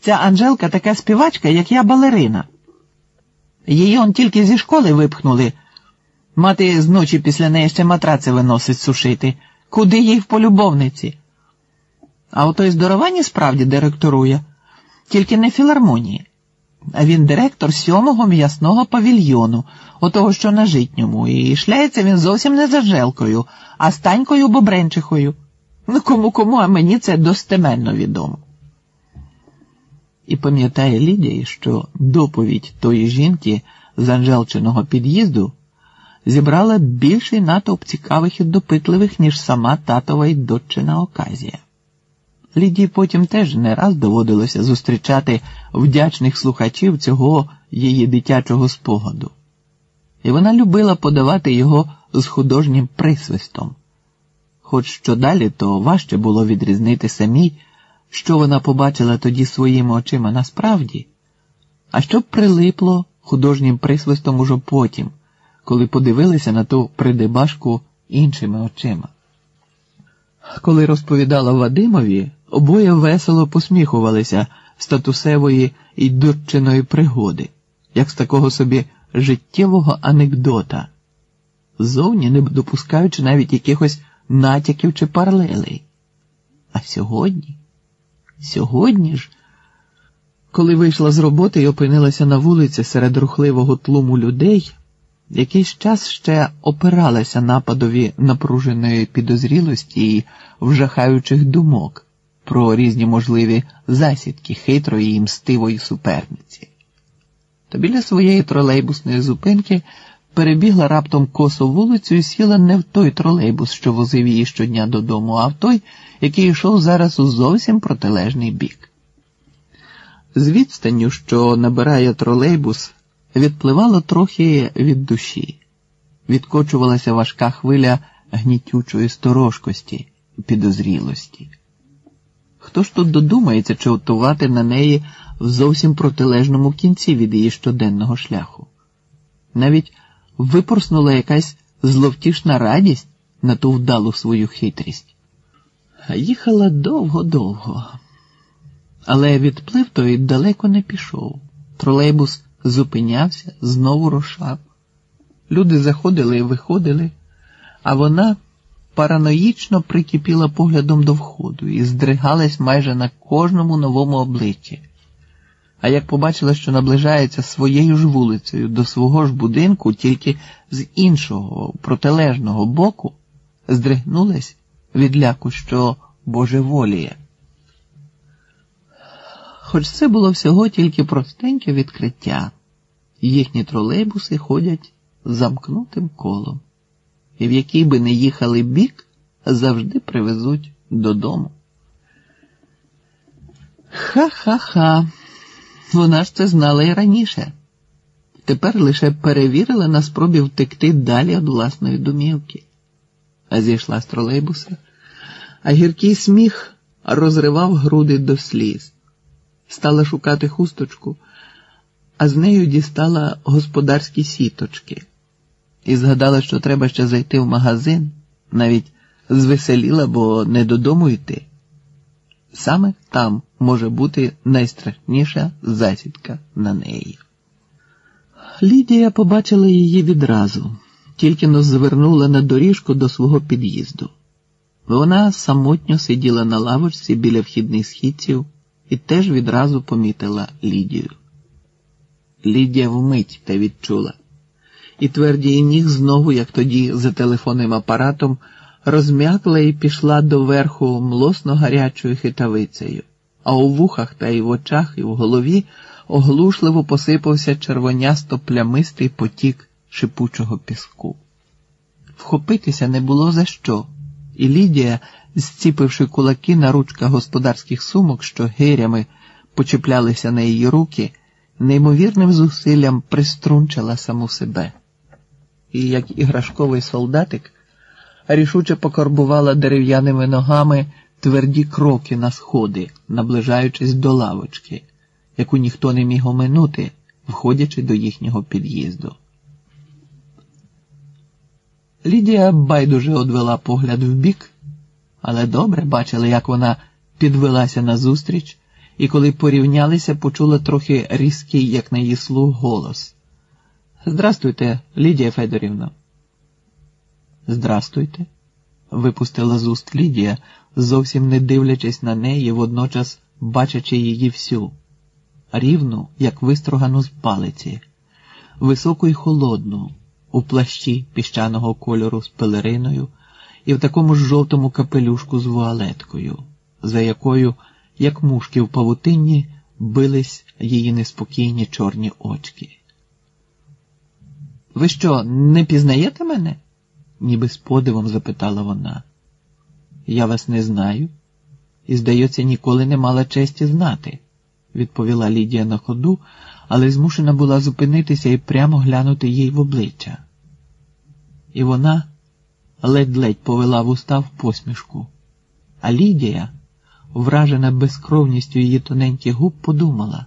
Ця Анжелка така співачка, як я балерина. Її он тільки зі школи випхнули. Мати зночі після неї ще матраци виносить сушити. Куди їй в полюбовниці? А отой здоровані справді директорує, тільки не філармонії. А він директор сьомого м'ясного павільйону, отого, що на житньому, і шляється він зовсім не за Желкою, а станькою Бобренчихою. Ну кому кому, а мені це достеменно відомо. І пам'ятає Лідія, що доповідь тої жінки з Анжелчиного під'їзду зібрала більший натовп цікавих і допитливих, ніж сама татова й дочина оказія. Лідії потім теж не раз доводилося зустрічати вдячних слухачів цього її дитячого спогаду, і вона любила подавати його з художнім присвистом. Хоч що далі, то важче було відрізнити самій, що вона побачила тоді своїми очима насправді, а що прилипло художнім присвистом уже потім, коли подивилися на ту придебашку іншими очима. Коли розповідала Вадимові, обоє весело посміхувалися з татусевої і дочиної пригоди, як з такого собі життєвого анекдота, зовні не допускаючи навіть якихось натяків чи паралелей. А сьогодні, сьогодні ж, коли вийшла з роботи і опинилася на вулиці серед рухливого тлуму людей, якийсь час ще опиралася нападові напруженої підозрілості і вжахаючих думок про різні можливі засідки хитрої і мстивої суперниці. Та біля своєї тролейбусної зупинки перебігла раптом косо вулицю і сіла не в той тролейбус, що возив її щодня додому, а в той, який йшов зараз у зовсім протилежний бік. З відстанню, що набирає тролейбус, відпливало трохи від душі, відкочувалася важка хвиля гнітючої сторожкості підозрілості. Хто ж тут додумається чавтувати на неї в зовсім протилежному кінці від її щоденного шляху? Навіть випорснула якась зловтішна радість на ту вдалу свою хитрість. Їхала довго-довго, але відплив той далеко не пішов. Тролейбус зупинявся, знову рушав. Люди заходили і виходили, а вона параноїчно прикипіла поглядом до входу і здригалась майже на кожному новому обличчі. А як побачила, що наближається своєю ж вулицею до свого ж будинку, тільки з іншого протилежного боку, здригнулась від ляку, що божеволіє. Хоч це було всього тільки простеньке відкриття, їхні тролейбуси ходять замкнутим колом, і в який би не їхали бік, завжди привезуть додому. Ха-ха-ха, вона ж це знала і раніше. Тепер лише перевірила на спробі втекти далі від власної домівки. А зійшла з тролейбуса, а гіркий сміх розривав груди до сліз стала шукати хусточку, а з нею дістала господарські сіточки і згадала, що треба ще зайти в магазин, навіть звеселіла, бо не додому йти. Саме там може бути найстрашніша засідка на неї. Лідія побачила її відразу, тільки но звернула на доріжку до свого під'їзду. Вона самотньо сиділа на лавочці біля вхідних східців і теж відразу помітила Лідію. Лідія вмить та відчула, і тверді її ніг знову, як тоді за телефонним апаратом, розм'якла і пішла до верху млосно гарячою хитавицею, а у вухах та й в очах, і в голові оглушливо посипався червонясто плямистий потік шипучого піску. Вхопитися не було за що, і Лідія зціпивши кулаки на ручках господарських сумок, що гирями почіплялися на її руки, неймовірним зусиллям приструнчила саму себе. І, як іграшковий солдатик, рішуче покорбувала дерев'яними ногами тверді кроки на сходи, наближаючись до лавочки, яку ніхто не міг оминути, входячи до їхнього під'їзду. Лідія байдуже одвела погляд вбік але добре бачили, як вона підвелася назустріч і коли порівнялися, почула трохи різкий, як на її слух, голос. Здрастуйте, Лідія Федорівна. Здрастуйте, випустила з уст Лідія, зовсім не дивлячись на неї, водночас бачачи її всю, рівну, як вистрогану з палиці, високу й холодну, у плащі піщаного кольору з пелериною і в такому ж жовтому капелюшку з вуалеткою, за якою, як мушки в павутинні, бились її неспокійні чорні очки. Ви що, не пізнаєте мене? Ніби з подивом запитала вона. Я вас не знаю і, здається, ніколи не мала честі знати, відповіла Лідія на ходу, але змушена була зупинитися і прямо глянути їй в обличчя. І вона ледь-ледь повела вуста в посмішку, а Лідія, вражена безкровністю її тоненьких губ, подумала.